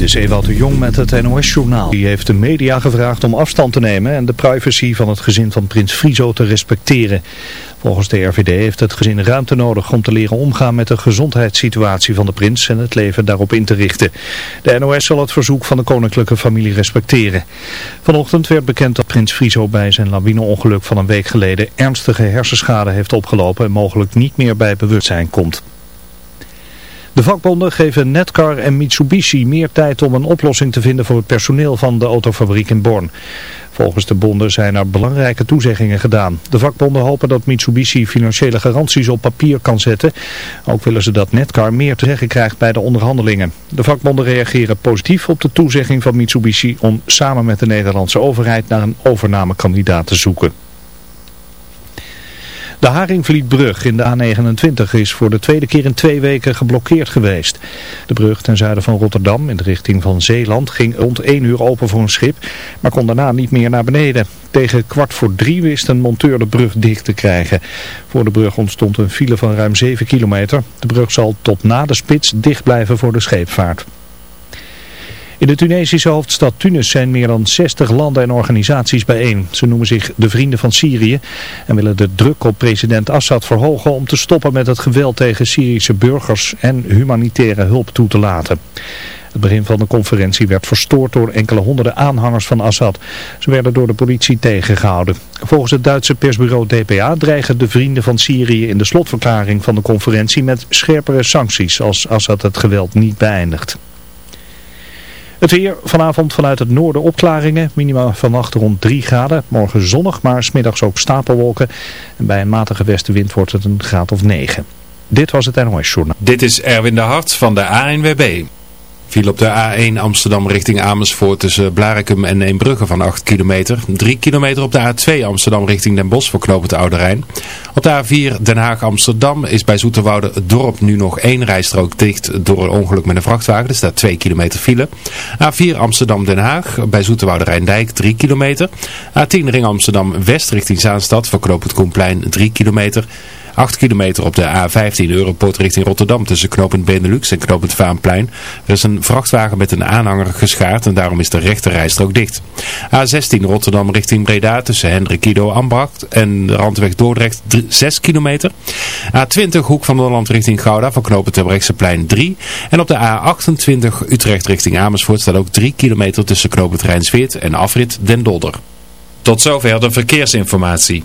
Dit is Ewout de Jong met het NOS-journaal. Die heeft de media gevraagd om afstand te nemen en de privacy van het gezin van prins Friso te respecteren. Volgens de RVD heeft het gezin ruimte nodig om te leren omgaan met de gezondheidssituatie van de prins en het leven daarop in te richten. De NOS zal het verzoek van de koninklijke familie respecteren. Vanochtend werd bekend dat prins Friso bij zijn lawineongeluk van een week geleden ernstige hersenschade heeft opgelopen en mogelijk niet meer bij bewustzijn komt. De vakbonden geven Netcar en Mitsubishi meer tijd om een oplossing te vinden voor het personeel van de autofabriek in Born. Volgens de bonden zijn er belangrijke toezeggingen gedaan. De vakbonden hopen dat Mitsubishi financiële garanties op papier kan zetten. Ook willen ze dat Netcar meer te zeggen krijgt bij de onderhandelingen. De vakbonden reageren positief op de toezegging van Mitsubishi om samen met de Nederlandse overheid naar een overnamekandidaat te zoeken. De Haringvlietbrug in de A29 is voor de tweede keer in twee weken geblokkeerd geweest. De brug ten zuiden van Rotterdam in de richting van Zeeland ging rond 1 uur open voor een schip, maar kon daarna niet meer naar beneden. Tegen kwart voor drie wist een monteur de brug dicht te krijgen. Voor de brug ontstond een file van ruim 7 kilometer. De brug zal tot na de spits dicht blijven voor de scheepvaart. In de Tunesische hoofdstad Tunis zijn meer dan 60 landen en organisaties bijeen. Ze noemen zich de Vrienden van Syrië en willen de druk op president Assad verhogen om te stoppen met het geweld tegen Syrische burgers en humanitaire hulp toe te laten. Het begin van de conferentie werd verstoord door enkele honderden aanhangers van Assad. Ze werden door de politie tegengehouden. Volgens het Duitse persbureau DPA dreigen de vrienden van Syrië in de slotverklaring van de conferentie met scherpere sancties als Assad het geweld niet beëindigt. Het weer vanavond vanuit het noorden opklaringen. Minima vannacht rond 3 graden. Morgen zonnig, maar smiddags ook stapelwolken. En bij een matige westenwind wordt het een graad of 9. Dit was het NOS Journaal. Dit is Erwin de Hart van de ANWB. Viel op de A1 Amsterdam richting Amersfoort tussen Blarikum en Eembrugge van 8 kilometer. 3 kilometer op de A2 Amsterdam richting Den Bosch voor knooppunt Oude Rijn. Op de A4 Den Haag Amsterdam is bij Zoeterwoude het dorp nu nog één rijstrook dicht door een ongeluk met een vrachtwagen. Er staat 2 kilometer file. A4 Amsterdam Den Haag bij Zoeterwoude Rijndijk 3 kilometer. A10 Ring Amsterdam West richting Zaanstad voor knooppunt Koenplein 3 kilometer. 8 kilometer op de A15 Europort richting Rotterdam tussen knooppunt Benelux en knooppunt Vaanplein. Er is een vrachtwagen met een aanhanger geschaard en daarom is de rechte rijstrook dicht. A16 Rotterdam richting Breda tussen Hendrik Ido Ambracht en de Randweg Dordrecht 6 kilometer. A20 Hoek van Holland richting Gouda voor knooppunt Terbrechtseplein 3. En op de A28 Utrecht richting Amersfoort staat ook 3 kilometer tussen knooppunt Rijnsweert en afrit Den Dolder. Tot zover de verkeersinformatie.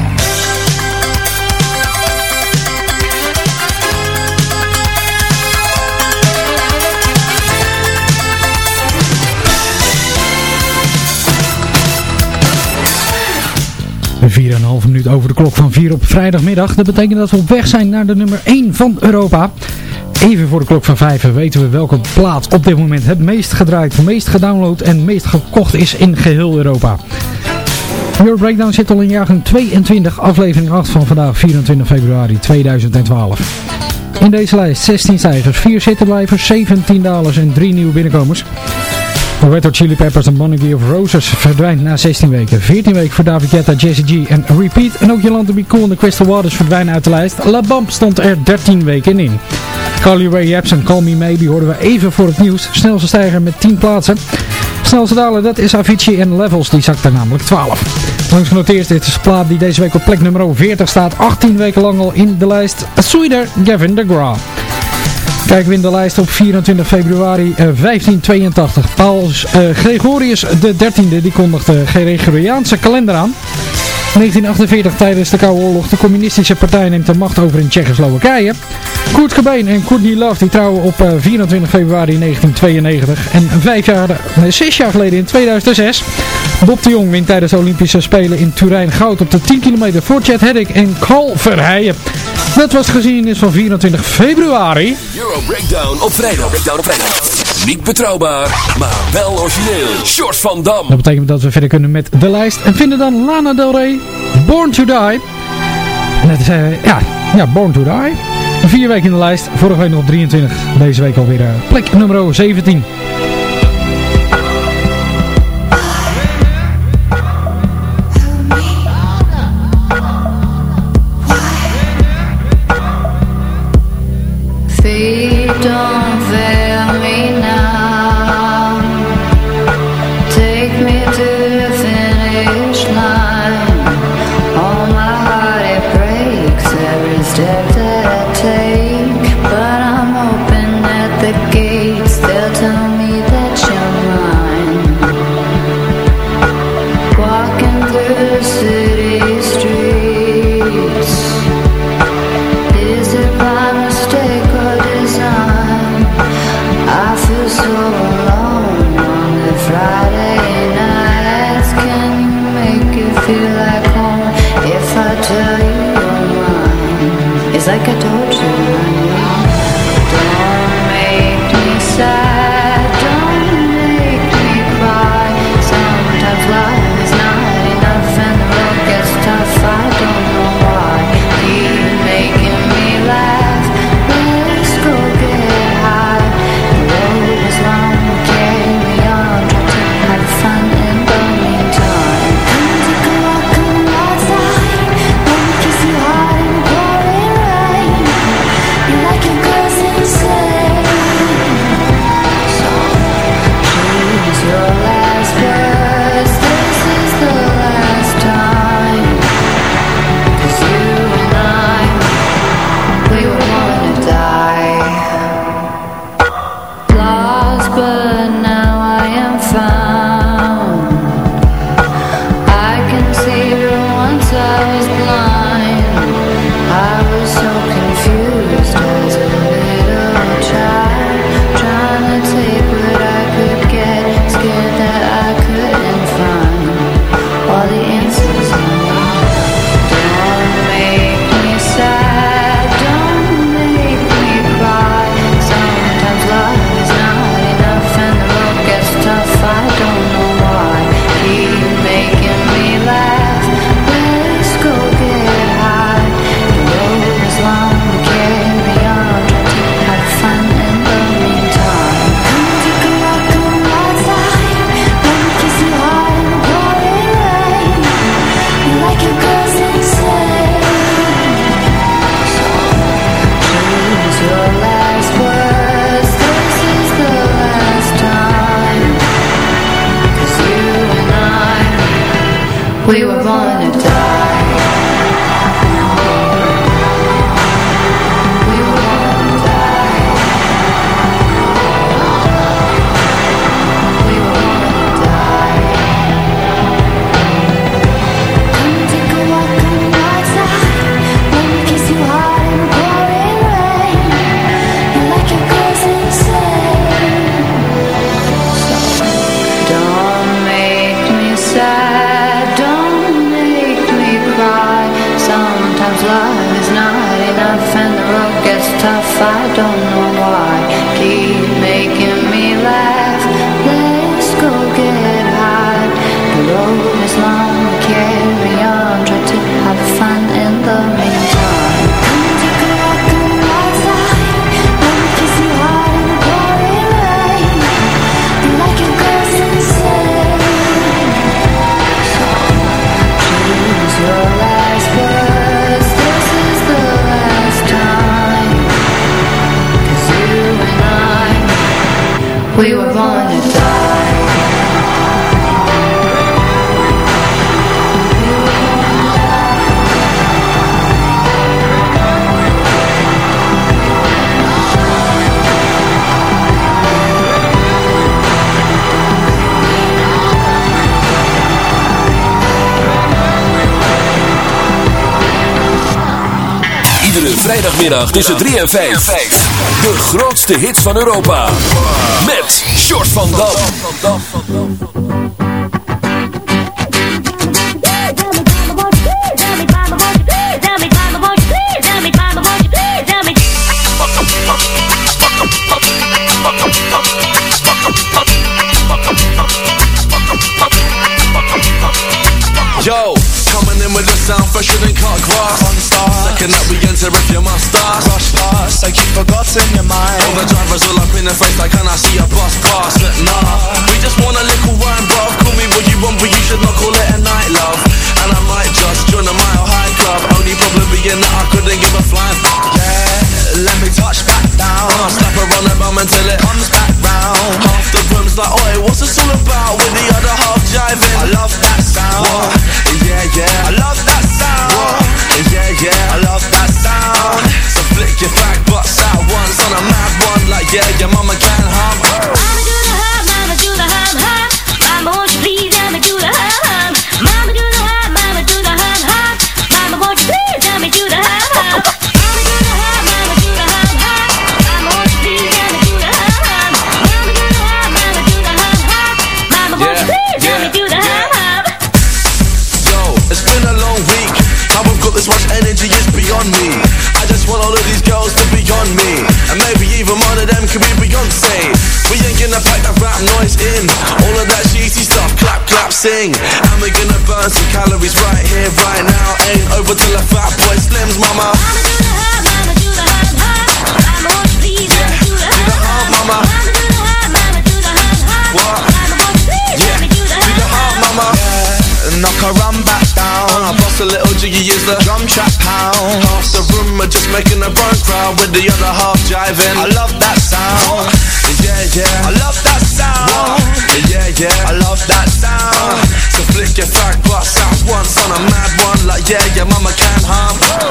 Vier en een half minuut over de klok van 4 op vrijdagmiddag. Dat betekent dat we op weg zijn naar de nummer 1 van Europa. Even voor de klok van 5 weten we welke plaat op dit moment het meest gedraaid, meest gedownload en meest gekocht is in geheel Europa. Your Breakdown zit al in jaargang 22, aflevering 8 van vandaag 24 februari 2012. In deze lijst 16 stijgers, 4 zittenblijvers, 17 dalers en 3 nieuwe binnenkomers. Red Chili Peppers en Monarchy of Roses verdwijnt na 16 weken. 14 weken voor David Guetta, Jesse G en Repeat. En ook Jolanda Be Cool en de Crystal Waters verdwijnen uit de lijst. La Bamp stond er 13 weken in. Carly Rae Jepsen en Call Me Maybe hoorden we even voor het nieuws. Snelste stijger met 10 plaatsen. Snelste daler, dat is Avicii en Levels, die zakt er namelijk 12. Langs genoteerd dit is de plaat die deze week op plek nummer 40 staat. 18 weken lang al in de lijst. Sweeter, Gavin DeGraw. Kijken we in de lijst op 24 februari eh, 1582. Paus eh, Gregorius XIII die kondigde Gregoriaanse kalender aan. 1948 tijdens de Koude Oorlog. De communistische partij neemt de macht over in Tsjechoslowakije. Kurt Cobain en Courtney Love die trouwen op eh, 24 februari 1992. En vijf jaar, nee, zes jaar geleden in 2006. Bob de Jong wint tijdens de Olympische Spelen in Turijn goud op de 10 kilometer voor Chad Heddick en Carl Verheijen. Dat was geschiedenis van 24 februari. Euro Breakdown op vrijdag. Breakdown op vrijdag. Niet betrouwbaar, maar wel origineel. Short van Dam. Dat betekent dat we verder kunnen met de lijst. En vinden dan Lana Del Rey, Born to Die. En dat is, eh, ja, ja, Born to Die. Vier weken in de lijst. Vorige week nog op 23. Deze week alweer uh, plek nummer 17. I don't know why. Keep making We were born to die. Vrijdagmiddag tussen 3 en 5. De grootste hits van Europa. Met Short van Dam. Yo, coming in with the sound fresher than cut grass. Second that we enter if you must start. Rush past, like you've forgotten your mind. All the drivers all up in the face, like can I see a bus pass? But nah, we just want a little wine, bruv. Call me what you want, but you should not call it a night, love. And I might just join a mile high club. Only problem being that I couldn't give a flying. Yeah, let me touch back down. Slap her on the bum until it sing. And we're gonna burn some calories right here, right now. Ain't over till a fat boy slims, mama. Mama do the hum, mama do the hum, hum. Mama, won't you please let do the hum, the hum, hum. mama. Mama do the hum, mama do the hum, hum. What? Mama, won't you please Yeah, do the do the hum, hum, mama. Knock her run back down. I bust a little jiggy is the drum trap pound. Half the room are just making a burn crowd with the other half jiving. I love yeah, your mama can hum.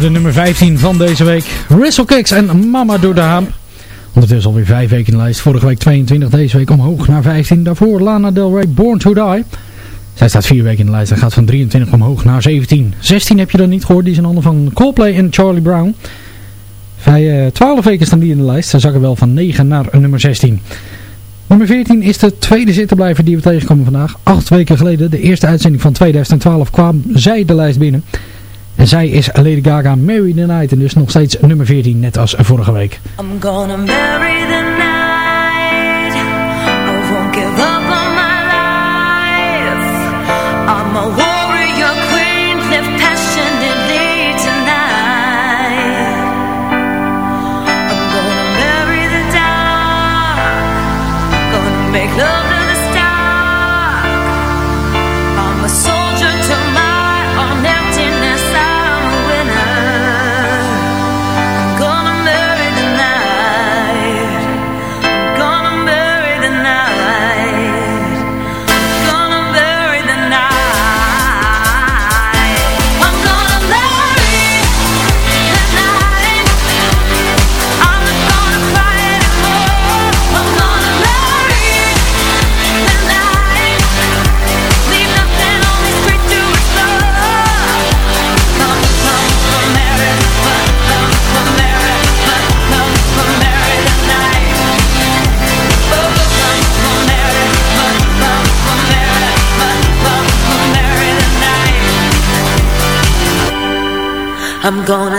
De nummer 15 van deze week. Wrestlekicks en Mama Doe de Haam. Ondertussen alweer 5 weken in de lijst. Vorige week 22, deze week omhoog naar 15. Daarvoor Lana Del Rey, Born to Die. Zij staat 4 weken in de lijst en gaat van 23 omhoog naar 17. 16 heb je dan niet gehoord, die is in handen van Coldplay en Charlie Brown. Vij, eh, 12 weken staan die in de lijst. Ze zakken wel van 9 naar nummer 16. Nummer 14 is de tweede zitterblijver die we tegenkomen vandaag. Acht weken geleden, de eerste uitzending van 2012, kwam zij de lijst binnen. En zij is Lady Gaga Mary the Night. En dus nog steeds nummer 14, net als vorige week. I'm gonna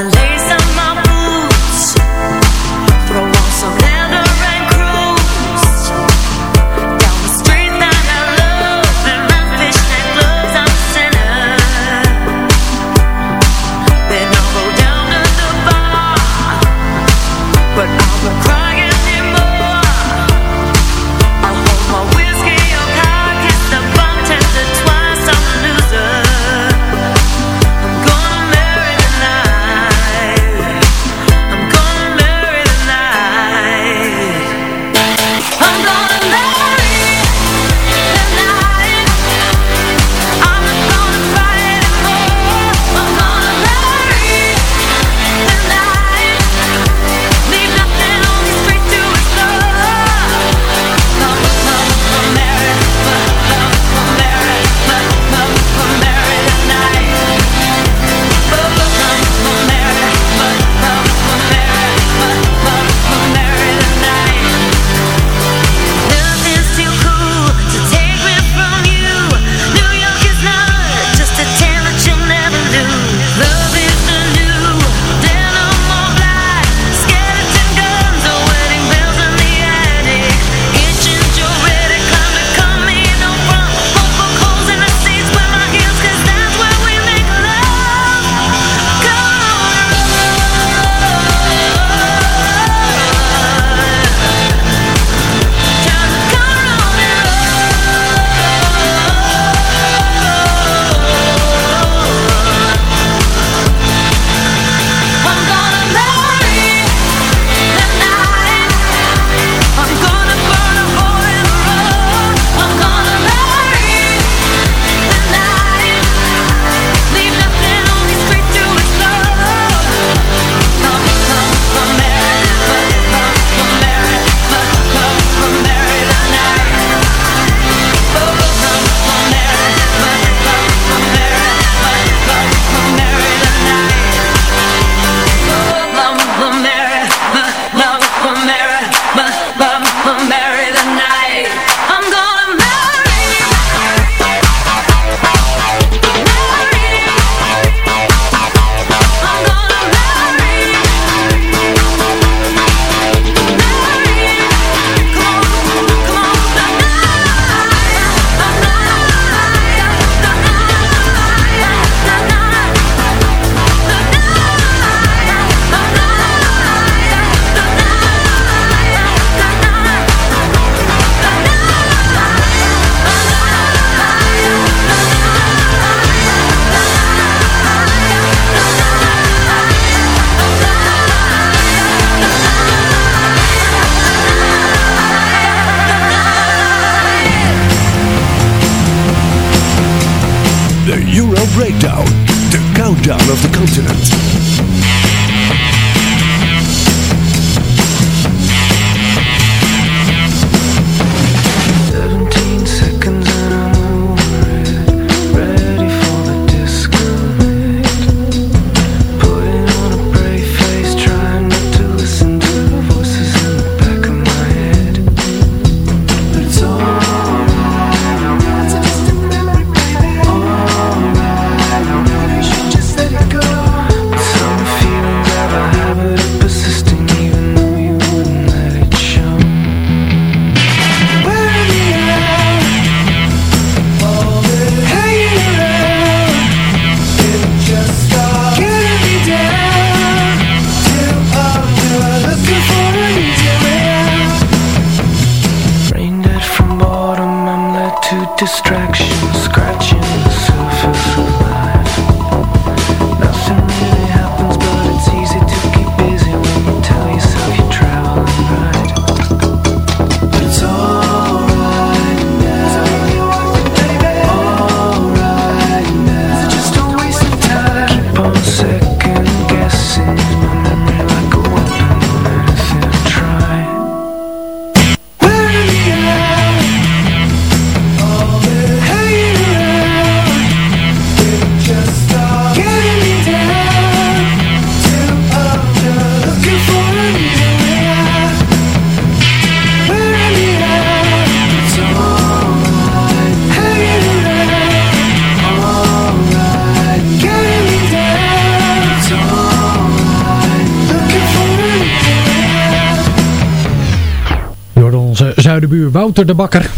buur Wouter de Bakker.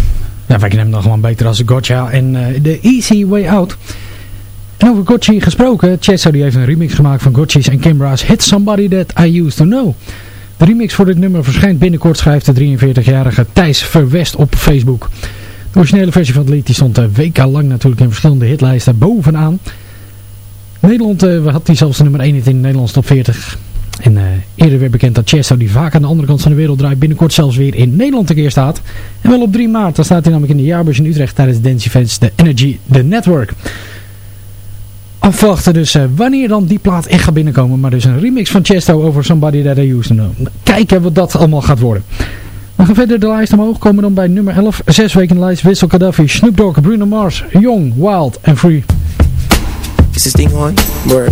Ja, wij kennen hem dan gewoon beter als Gotcha en eh, The Easy Way Out. En over Gotchi gesproken, Chesto die heeft een remix gemaakt van Gotchi's en Kimbra's Hit Somebody That I Used To Know. De remix voor dit nummer verschijnt binnenkort, schrijft de 43-jarige Thijs Verwest op Facebook. De originele versie van het lied die stond uh, wekenlang natuurlijk in verschillende hitlijsten bovenaan. Nederland uh, had hij zelfs de nummer 1 in de Nederlandse top 40. En uh, eerder werd bekend dat Chesto, die vaak aan de andere kant van de wereld draait, binnenkort zelfs weer in Nederland een keer staat. En wel op 3 maart, dan staat hij namelijk in de jaarbeurs in Utrecht tijdens de dance events The Energy The Network. Afwachten dus uh, wanneer dan die plaat echt gaat binnenkomen. Maar dus een remix van Chesto over Somebody That I Used To Know. Kijken wat dat allemaal gaat worden. We gaan verder de lijst omhoog. Komen dan bij nummer 11. Zes weken de lijst. Wissel Gaddafi, Snoop Dogg, Bruno Mars, Young, Wild en Free. Is this thing on? Word.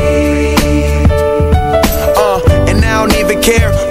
Care.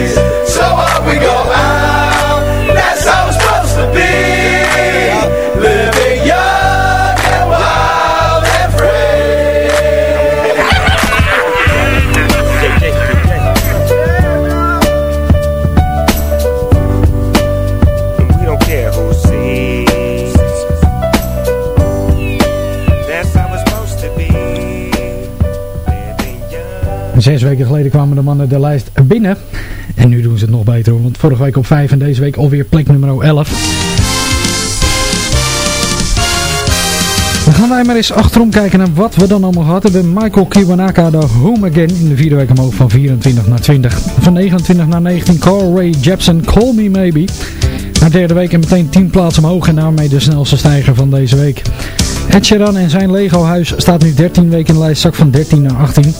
Zes weken geleden kwamen de mannen de lijst binnen. En nu doen ze het nog beter want vorige week op 5 en deze week alweer plek nummer 11. Dan gaan wij maar eens achterom kijken naar wat we dan allemaal gehad hebben. Michael Kiwanaka, de Home Again, in de vierde week omhoog van 24 naar 20. Van 29 naar 19, Carl Ray Jepsen, Call Me Maybe. Na de derde week en meteen 10 plaatsen omhoog en daarmee de snelste stijger van deze week. Ed Sheeran en zijn Lego huis staat nu 13 weken in de lijst, zak van 13 naar 18.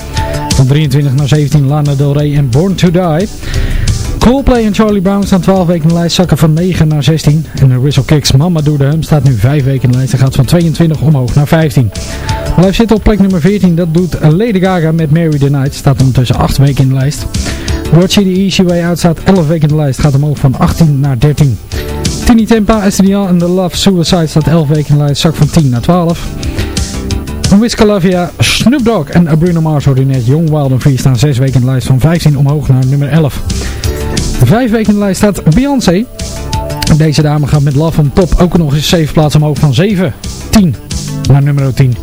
Van 23 naar 17 Lana Del Rey en Born to Die. Coldplay en Charlie Brown staan 12 weken in de lijst, zakken van 9 naar 16. En Whistle Kicks Mama Do the Hum staat nu 5 weken in de lijst en gaat van 22 omhoog naar 15. Life zitten op plek nummer 14, dat doet Lady Gaga met Mary the Night, staat ondertussen 8 weken in de lijst. Roger the Easy Way Out staat 11 weken in de lijst, gaat omhoog van 18 naar 13. Tini Tempa, Estonian en The Love Suicide staat 11 weken in de lijst, zak van 10 naar 12. Wiz Calavia, Snoop Dogg en Bruno Mars hoorde net. Young Wild and Free staan 6 weken in de lijst van 15 omhoog naar nummer 11. 5 weken in de lijst staat Beyoncé. Deze dame gaat met Love on Top ook nog eens 7 plaatsen omhoog van 7, 10 naar nummer 10.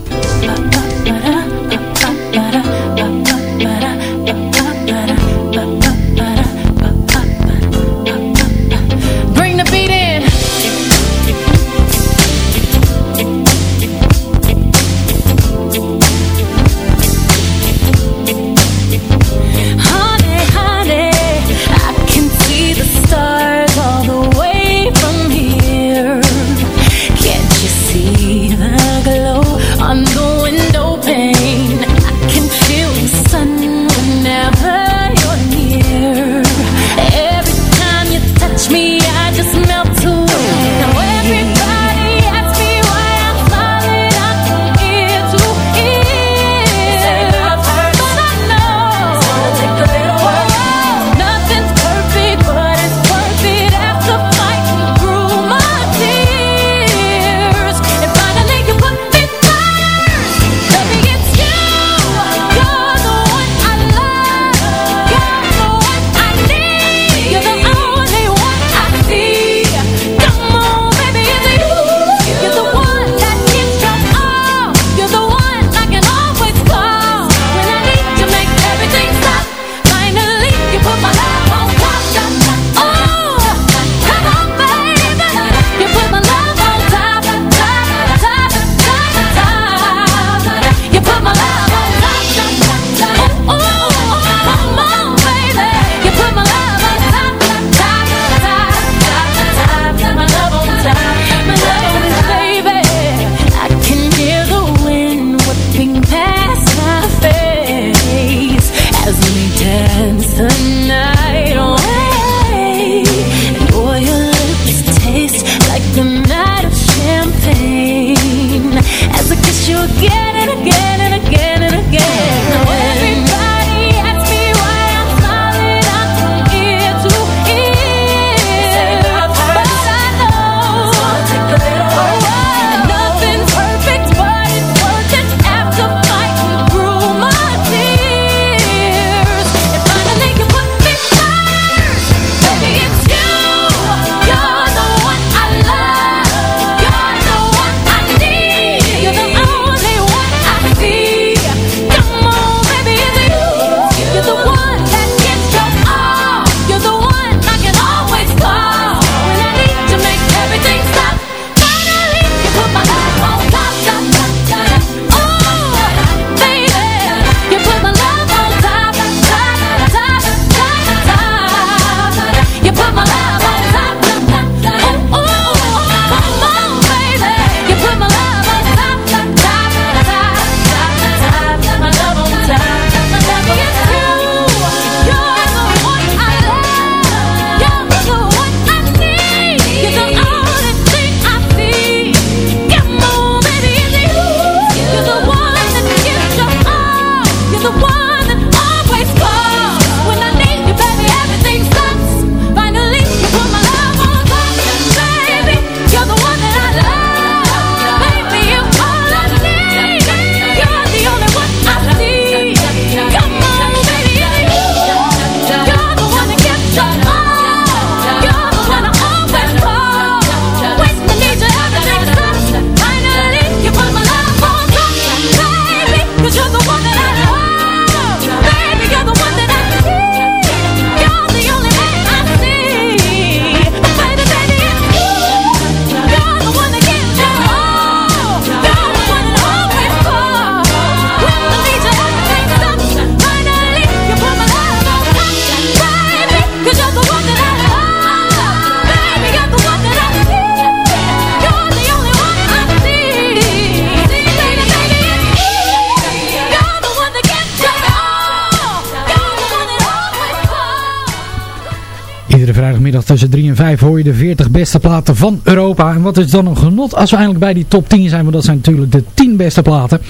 5 hoor je de 40 beste platen van Europa. En wat is dan een genot als we eindelijk bij die top 10 zijn. Want dat zijn natuurlijk de 10 beste platen.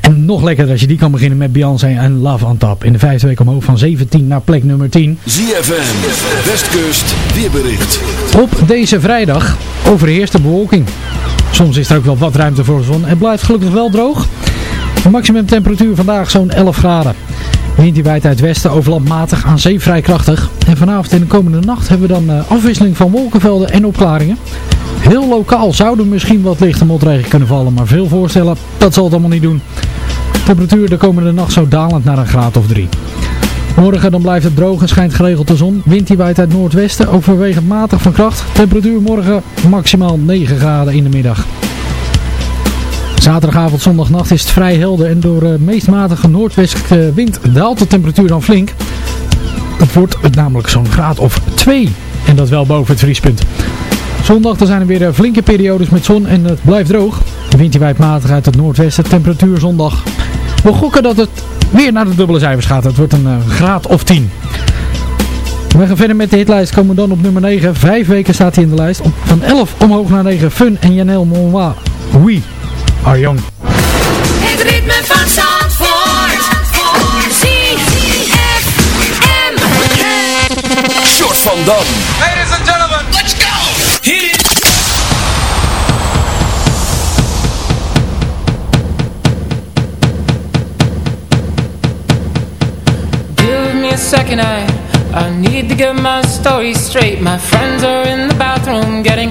En nog lekkerder als je die kan beginnen met Beyoncé en Love on Top. In de vijfde week omhoog van 17 naar plek nummer 10. ZFM, Westkust, weerbericht. Op deze vrijdag overheerst de bewolking. Soms is er ook wel wat ruimte voor de zon. Het blijft gelukkig wel droog. De maximum temperatuur vandaag zo'n 11 graden. Wind die waait uit westen overland matig aan zee vrij krachtig. En vanavond en de komende nacht hebben we dan eh, afwisseling van wolkenvelden en opklaringen. Heel lokaal zou er misschien wat lichte motregen kunnen vallen, maar veel voorstellen, dat zal het allemaal niet doen. Temperatuur de komende nacht zo dalend naar een graad of 3. Morgen dan blijft het droog en schijnt geregeld de zon. Wind die waait uit noordwesten, overwegend matig van kracht. Temperatuur morgen maximaal 9 graden in de middag. Zaterdagavond, zondagnacht is het vrij helder en door de meest matige noordwestelijke wind daalt de temperatuur dan flink. Het wordt namelijk zo'n graad of 2 en dat wel boven het vriespunt. Zondag dan zijn er weer eh, flinke periodes met zon en het blijft droog. De wind die matig uit het noordwesten, temperatuur zondag. We gokken dat het weer naar de dubbele cijfers gaat. Het wordt een eh, graad of 10. We gaan verder met de hitlijst. Komen dan op nummer 9. Vijf weken staat hij in de lijst. Van 11 omhoog naar 9. Fun en Janelle Monwa. We are young. Het ritme van Zandvoort. ZFM. Short van Dam. Ladies and gentlemen, let's go! Hit it! Give me a second, I I need to get my story straight My friends are in the bathroom getting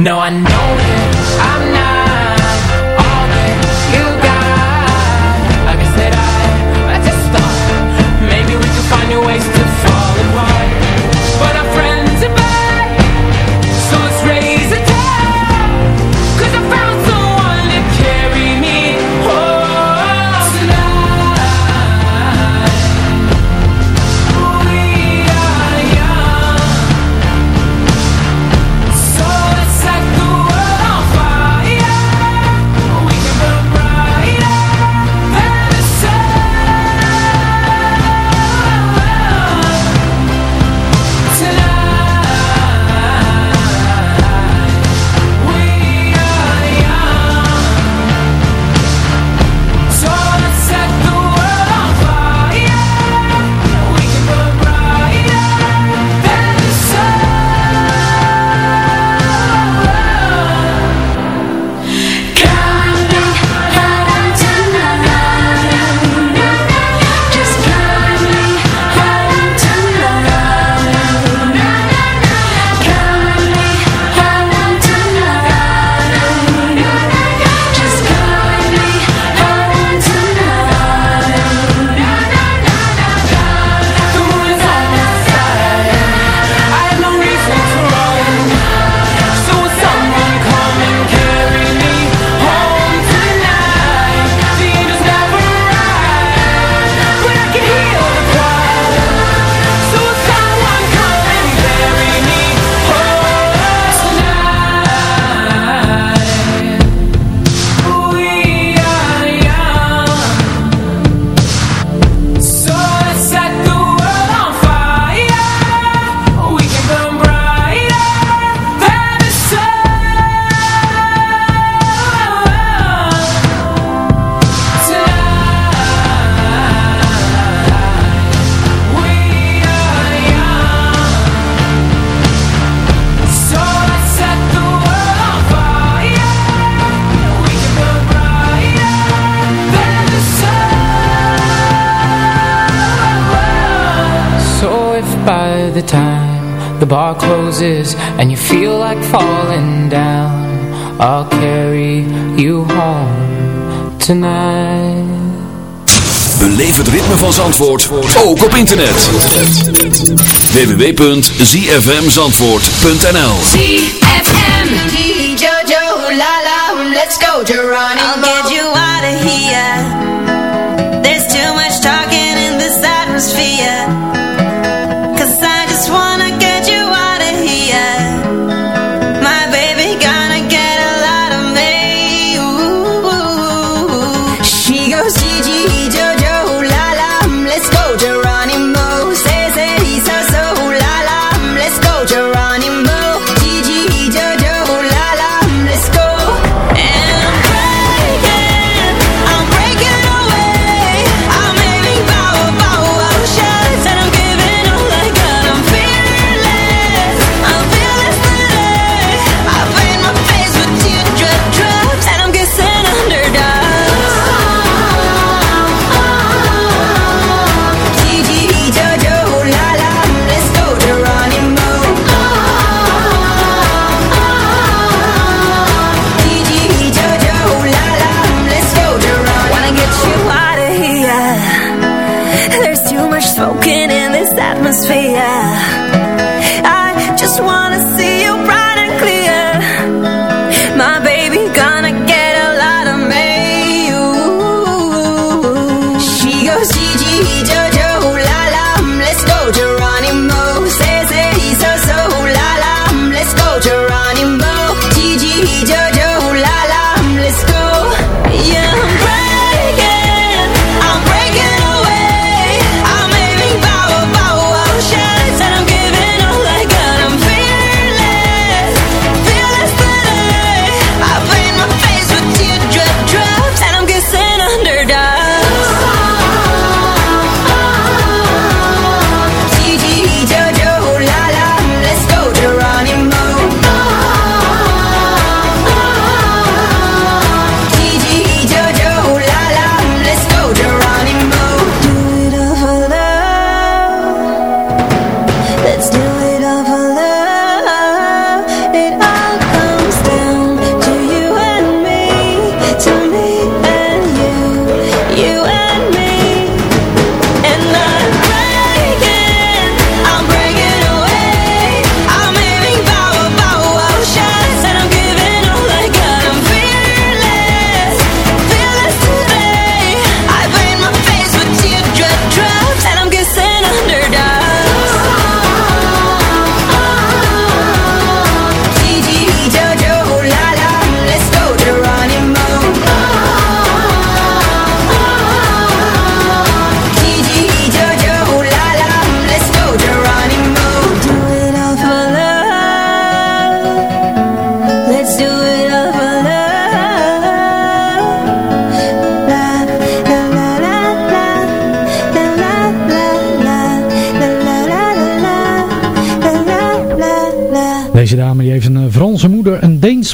No, I know bar closes and you feel like falling down, I'll carry you home tonight. Beleef het ritme van Zandvoort ook op internet. www.zfmzandvoort.nl ZFM. Jojo, la la, let's go, Geronimo. I'll get you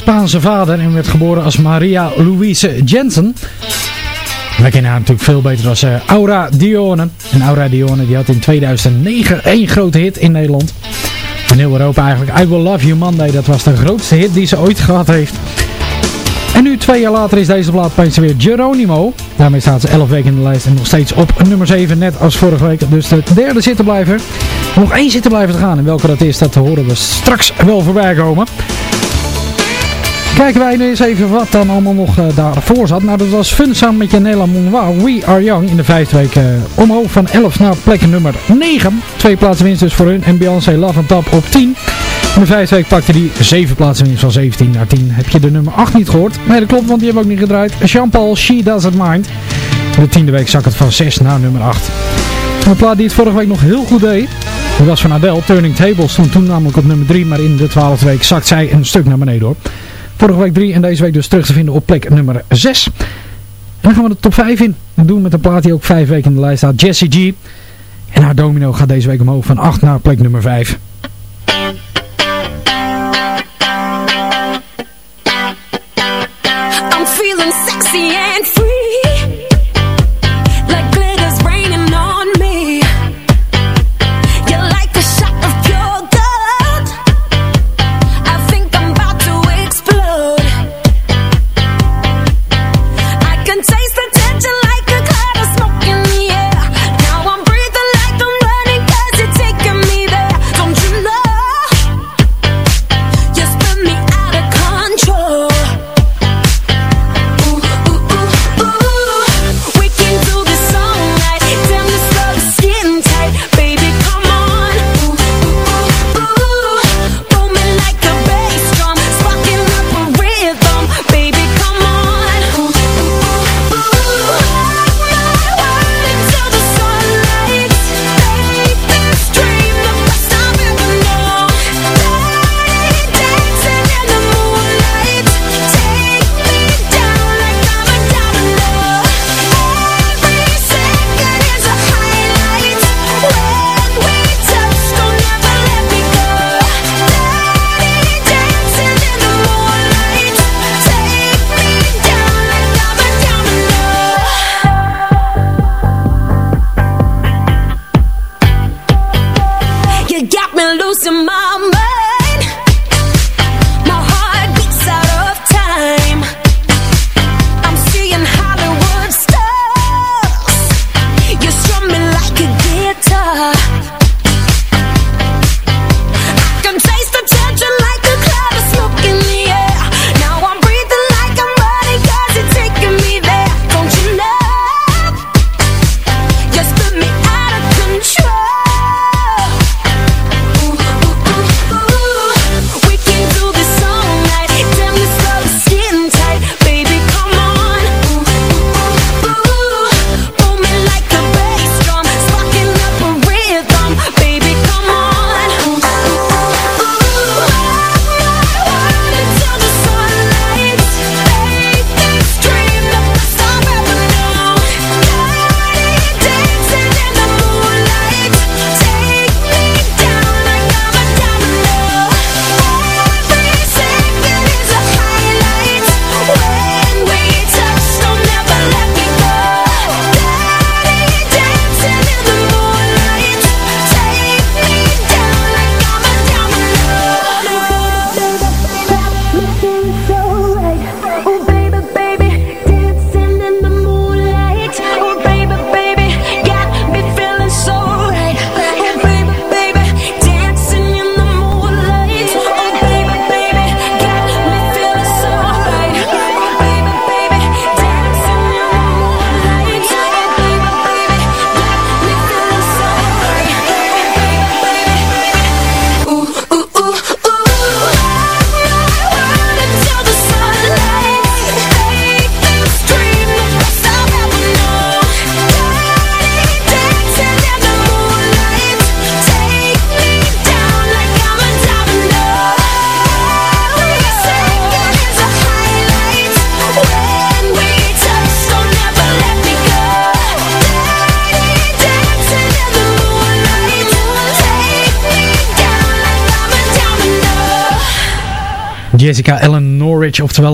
Deens-Spaanse vader en werd geboren als Maria Louise Jensen. Wij kennen haar natuurlijk veel beter als eh, Aura Dione. En Aura Dione die had in 2009 één grote hit in Nederland. In heel Europa eigenlijk. I Will Love You Monday, dat was de grootste hit die ze ooit gehad heeft. En nu twee jaar later is deze plaat weer Geronimo. Daarmee staat ze 11 weken in de lijst en nog steeds op nummer 7, net als vorige week. Dus de derde zittenblijver. Nog één zittenblijver te gaan. En welke dat is, dat horen we straks wel voorbij komen. Kijken wij nu eens even wat dan allemaal nog eh, daarvoor zat. Nou, dat was Fun samen met Janela Monwa. We Are Young in de vijfde week eh, omhoog van 11 naar plek nummer 9. Twee plaatsen winst dus voor hun. En Beyoncé Love on Top op 10. In de vijfde week pakte die 7 plaatsen winst van 17 naar 10. Heb je de nummer 8 niet gehoord? Nee, dat klopt, want die hebben ook niet gedraaid. Jean-Paul, She Doesn't Mind. In de tiende week zak het van 6 naar nummer 8. Een plaat die het vorige week nog heel goed deed. Dat was van Adele. Turning Tables stond toen namelijk op nummer 3. Maar in de twaalfde week zakt zij een stuk naar beneden hoor. Vorige week 3 en deze week dus terug te vinden op plek nummer 6. En dan gaan we de top 5 in. Dat doen met een plaat die ook 5 weken in de lijst staat. Jessie G. En haar domino gaat deze week omhoog van 8 naar plek nummer 5.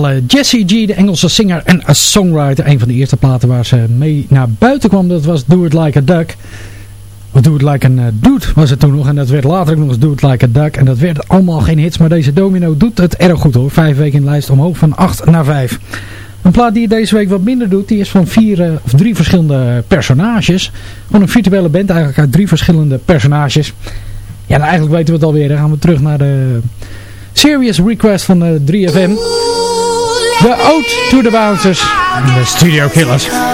Eh, Jessie G, de Engelse singer en songwriter. Een van de eerste platen waar ze mee naar buiten kwam, dat was Do It Like a Duck. Of Do It Like a uh, Dude was het toen nog. En dat werd later ook nog eens Do It Like a Duck. En dat werd allemaal geen hits, maar deze Domino doet het erg goed hoor. Vijf weken in de lijst omhoog van 8 naar 5. Een plaat die deze week wat minder doet, die is van vier eh, of drie verschillende personages. Gewoon een virtuele band eigenlijk uit drie verschillende personages. Ja, nou eigenlijk weten we het alweer. Dan gaan we terug naar de Serious Request van de 3FM. De Ode to the Bouncers. De Studio Killers.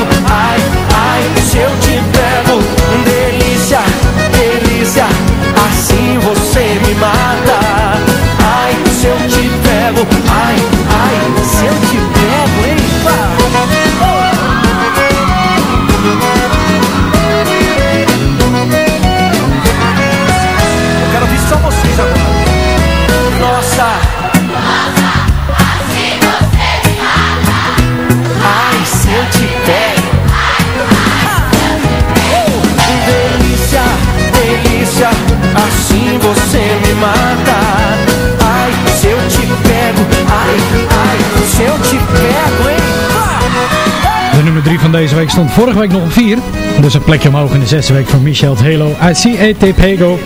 stond vorige week nog op 4. Dus een plekje omhoog in de zesde week van Michel Halo. I see Hego.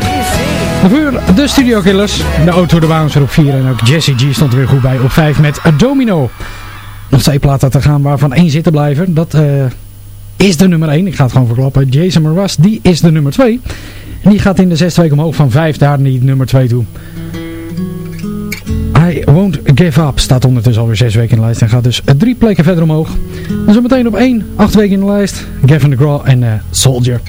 Daarvoor de Studio Killers. De Auto de Bouncer op 4. En ook Jesse G stond er weer goed bij op 5 met Domino. Nog twee platen te gaan waarvan één zitten blijven. Dat eh, is de nummer 1. Ik ga het gewoon verklappen. Jason Mraz, die is de nummer 2. En die gaat in de zesde week omhoog van 5 naar die nummer 2 toe. Won't Give Up staat ondertussen alweer 6 weken in de lijst en gaat dus drie plekken verder omhoog. En zo meteen op 1, 8 weken in de lijst, Gavin DeGraw en eh, Soldier.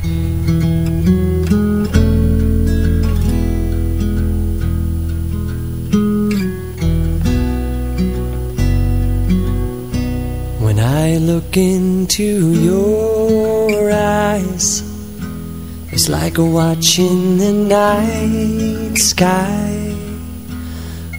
When I look into your eyes, it's like watching the night sky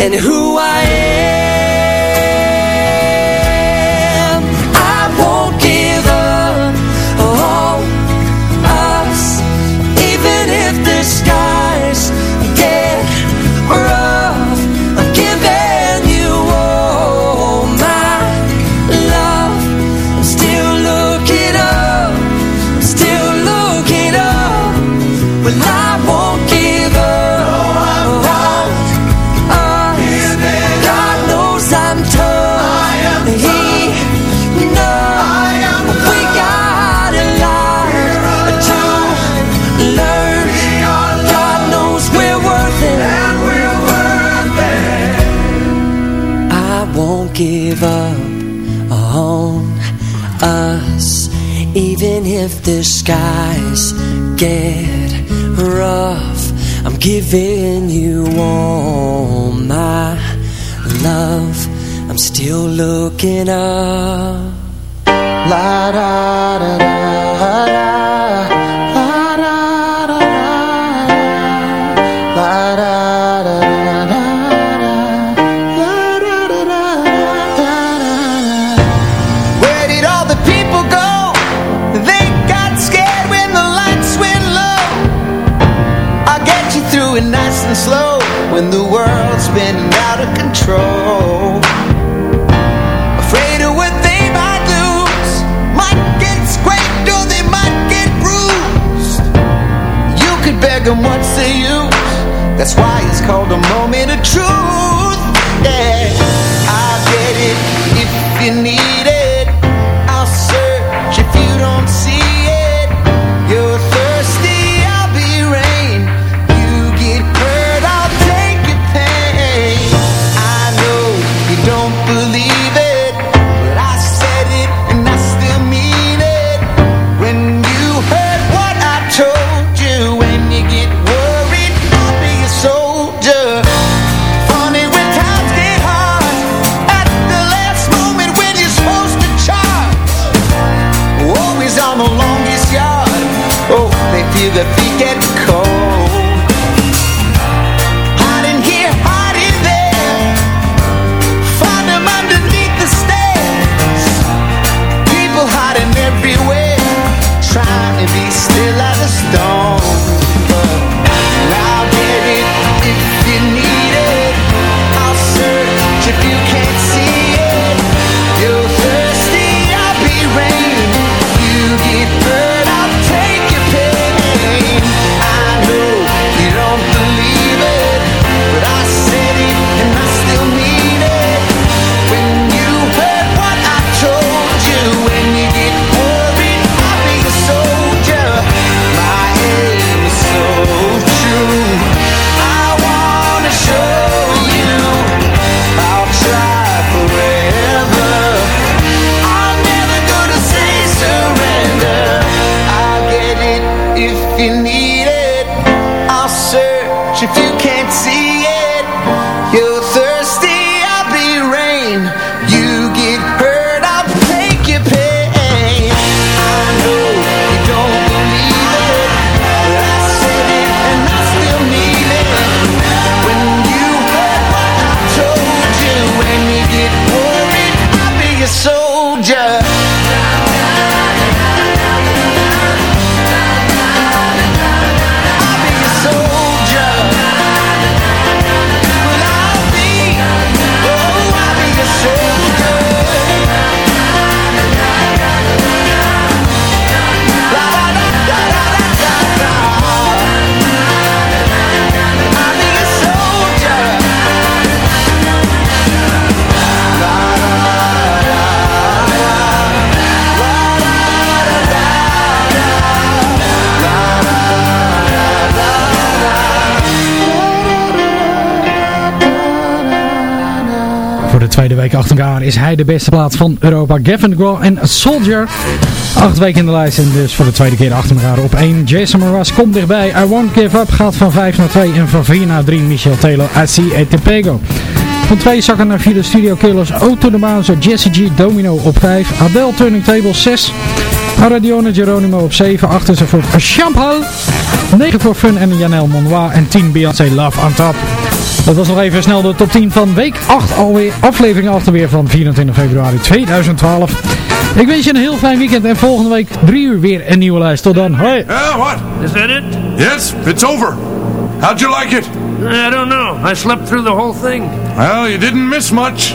and who I skies get rough. I'm giving you all my love. I'm still looking up. La da da da da That's why it's called a moment of truth. Yeah, I'll get it if you need elkaar is hij de beste plaats van Europa. Gavin DeGraw en Soldier. Acht weken in de lijst en dus voor de tweede keer achter elkaar op 1. Jason Mraz komt dichtbij. I Won't Give Up gaat van 5 naar 2 en van 4 naar 3. Michel Taylor, I See A Tepego. Van 2 zakken naar 4 de Studio Killers. Auto de Bowser, Jesse G, Domino op 5. Adele Turning Table 6. Aradione Geronimo op 7. Achter ze voor Champagne. 9 voor Fun en Janelle Monois. En 10 Beyoncé Love on Top. Dat was nog even snel de top 10 van week 8 alweer. Aflevering 8 alweer van 24 februari 2012. Ik wens je een heel fijn weekend en volgende week 3 uur weer een nieuwe lijst. Tot dan. Hoi. Yeah, what? Is that it? Yes, it's over. How'd you like it? I don't know. I slept through the whole thing. Well, you didn't miss much.